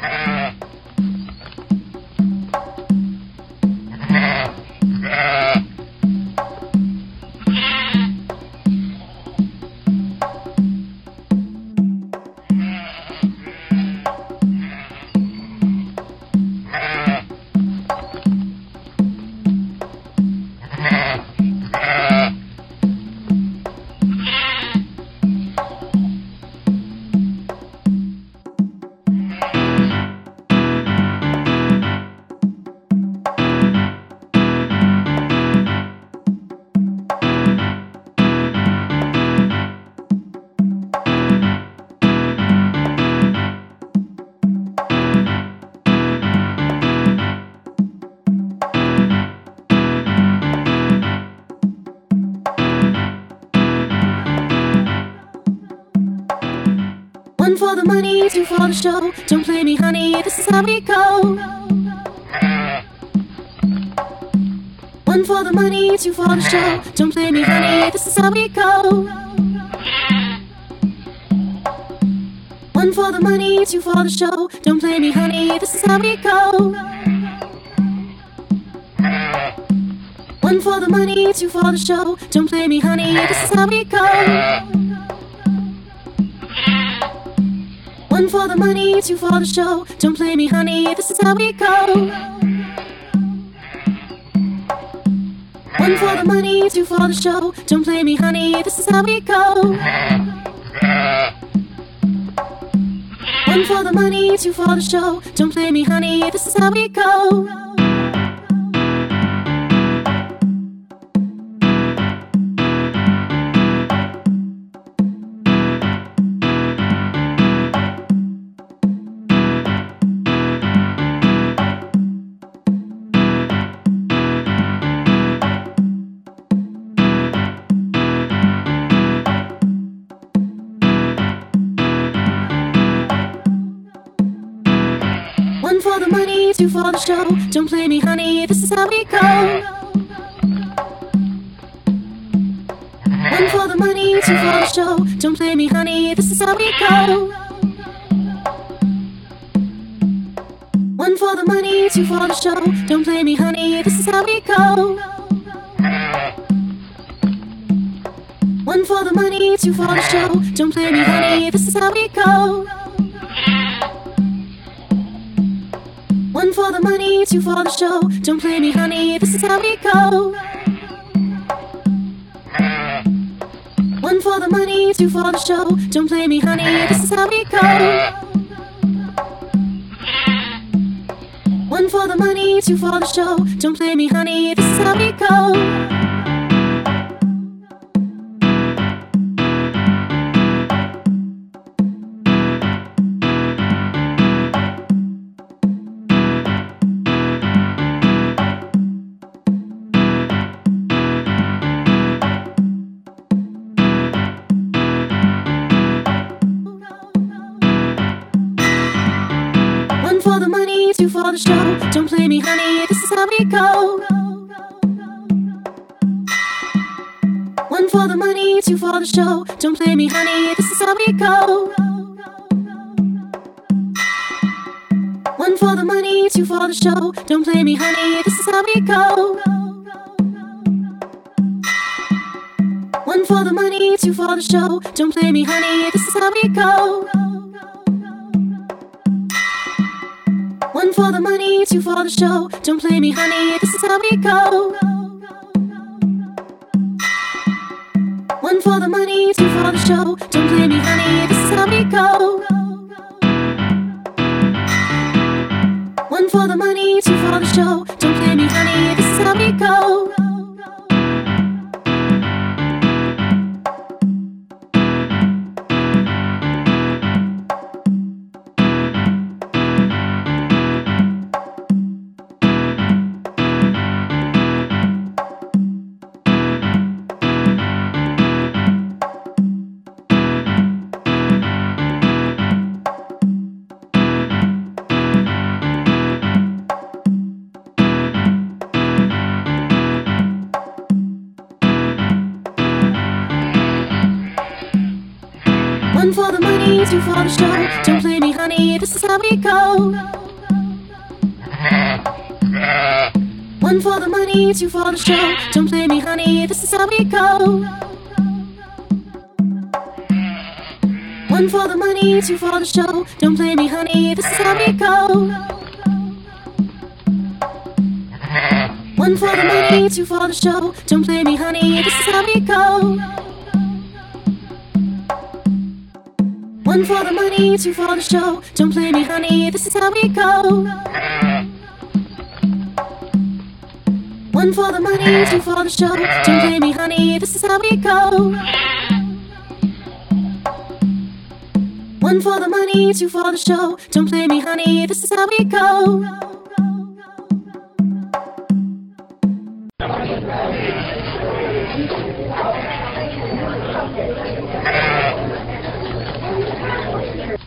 One money, two for the show. Don't play me, honey, this is how we go. One for the money, two for the show. Don't play me, honey, this is how we go. One for the money, two for the show. Don't play me, honey, this is how we go. One for the money, two for the show. Don't play me, honey, this is how we go. One for the money, two for the show. Don't play me, honey, this is how we go. One for the money, two for the show. Don't play me, honey, this is how we go. One for the money, two for the show. Don't play me, honey, this is how we go. For the show. Don't play me, honey, this is how we go. One for the money, two for the show. Don't play me, honey, this is how we go. One for the money, two for the show. Don't play me, honey, this is how we go. One for the money, two for the show. Don't play me, honey, this is how we go. One for the money, two for the show. Don't play me, honey, this is how we go. One for the money, two for the show. Don't play me, honey, this is how we go. One for the money, two for the show. Don't play me, honey, this is how we go. Don't play me, honey, this is how we go. One for the money, two for the show. Don't play me, honey, this is how we go. One for the money, two for the show. Don't play me, honey, this is how we go. One for the money, two for the show. Don't play me, honey, this is how we go. For the money, two for the show. Don't play me, honey, this is how we go. One for the money, two for the show. Don't play me, honey, this is how we go. One for the money, two for the show. Money, two for the show. Don't play me, honey, this is how we go. One for the money, two for the show. Don't play me, honey, this is how we go. One for the money, two for the show. Don't play me, honey, this is how we go. One for the money, two for the show. Don't play me, honey, this is how we go. One for the money, two for the show. Don't play me, honey, this is how we go. One for the money, two for the show. Don't play me, honey, this is how we go. One for the money, two for the show. Don't play me, honey, this is how we go.